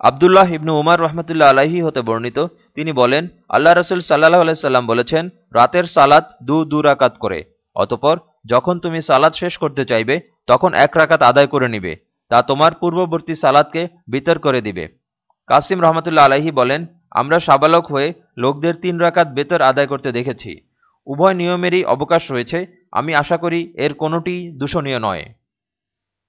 আবদুল্লাহ ইবনু উমার রহমতুল্লা আলাহি হতে বর্ণিত। তিনি বলেন, আল্লাহ রসুল সাল্লাহ আলাইসাল্লাম বলেছেন, রাতের সালাত দু দু রাকাত করে, অতপর যখন তুমি সালাত শেষ করতে চাইবে, তখন এক রাকাত আদায় করে নিবে, তা তোমার পূর্ববর্তী সালাদকে বিতর করে দিবে। কাসিম রহমতুল্লা আলাহি বলেন, আমরা সাবালক হয়ে লোকদের তিন রাকাত বেতর আদায় করতে দেখেছি। উভয় নিয়মেরই অবকাশ রয়েছে, আমি আশা করি এর কোনোটি দূষণীয় নয়।